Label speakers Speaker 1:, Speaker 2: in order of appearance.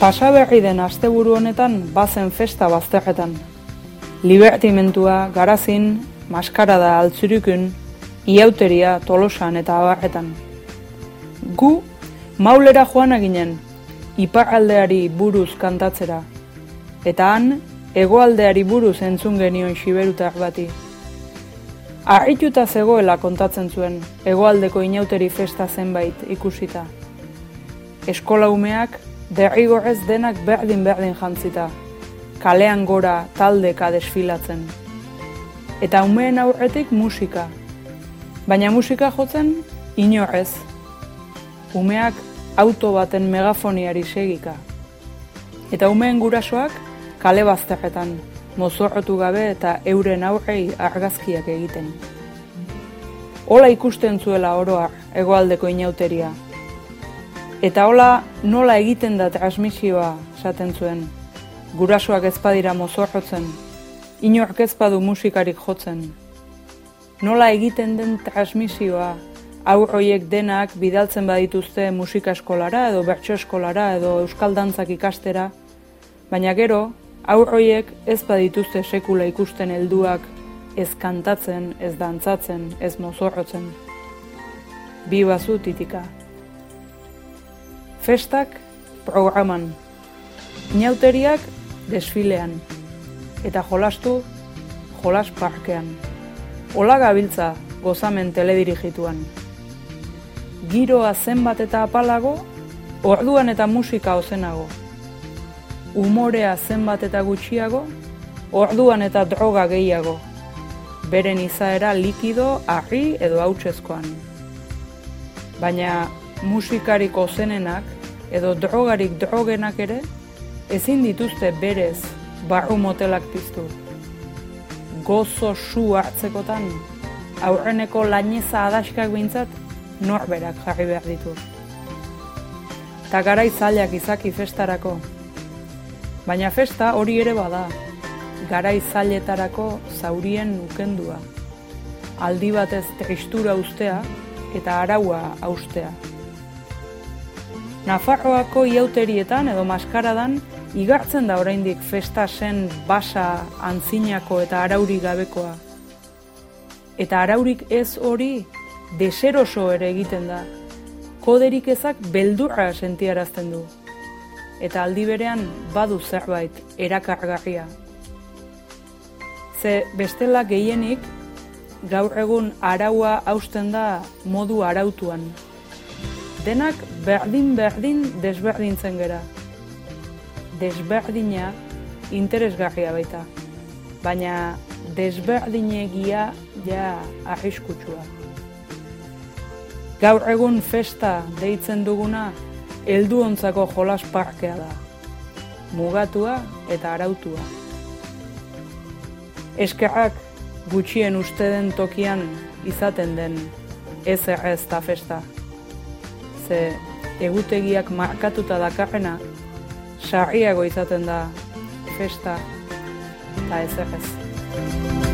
Speaker 1: Pasaberri den asteburu honetan bazen festa bazterretan. Libertimentua, garazin, maskarada altzurikun, iauteria, tolosan eta abarretan. Gu, maulera joan ginen, iparaldeari buruz kantatzera. Eta han, hegoaldeari buruz entzun genion siberutar bati. Arrituta zegoela kontatzen zuen, hegoaldeko inauteri festa zenbait ikusita. Eskola umeak, derrigorrez denak berdin-berdin jantzita, kalean gora taldeka desfilatzen. Eta umeen aurretik musika, baina musika jotzen inorrez. Umeak auto baten megafoniari segika. Eta umeen gurasoak kale bazterretan, mozorrotu gabe eta euren aurrei argazkiak egiten. Ola ikusten zuela oroa hegoaldeko inauteria, Eta hola nola egiten da transmisioa esaten zuen. Gurasoak ezpadira mozorrotzen, inork ezpadu musikarik jotzen. Nola egiten den transmisioa, aurroiek denak bidaltzen badituzte musika eskolara edo bertso eskolara edo euskal dantzak ikastera, baina gero, aurroiek ez badituzte sekula ikusten helduak ez kantatzen, ez dantzatzen, ez mozorrotzen. Bi bazu titika. Festak programan, inauteriak desfilean, eta jolastu jolas parkean. Ola gabiltza gozamen teledirigituan. Giroa zenbat eta apalago, orduan eta musika ozenago. Umorea zenbat eta gutxiago, orduan eta droga gehiago. Beren izaera likido, arri edo hautsezkoan. Baina musikarik ozenenak edo drogarik drogenak ere, ezin dituzte berez barru motelak piztu. Gozo su hartzekotan, aurreneko laineza adaskak bintzat, norberak jarri behar ditu. Ta garai zailak izaki festarako. Baina festa hori ere bada, garai zailetarako zaurien ukendua. Aldi batez tristura ustea eta araua austea. Nafarroako iauterietan edo maskaradan igartzen da oraindik festa zen basa antzinako eta arauri gabekoa. Eta araurik ez hori deseroso ere egiten da. Koderik ezak beldurra sentiarazten du. Eta aldi berean badu zerbait erakargarria. Ze bestela gehienik gaur egun araua hausten da modu arautuan denak berdin-berdin desberdintzen gera. Desberdina interesgarria baita, baina desberdinegia ja arriskutsua. Gaur egun festa deitzen duguna, helduontzako jolas parkea da, mugatua eta arautua. Eskerrak gutxien uste den tokian izaten den ez errez festa ze egutegiak markatuta dakarrena, sarriago izaten da festa eta ez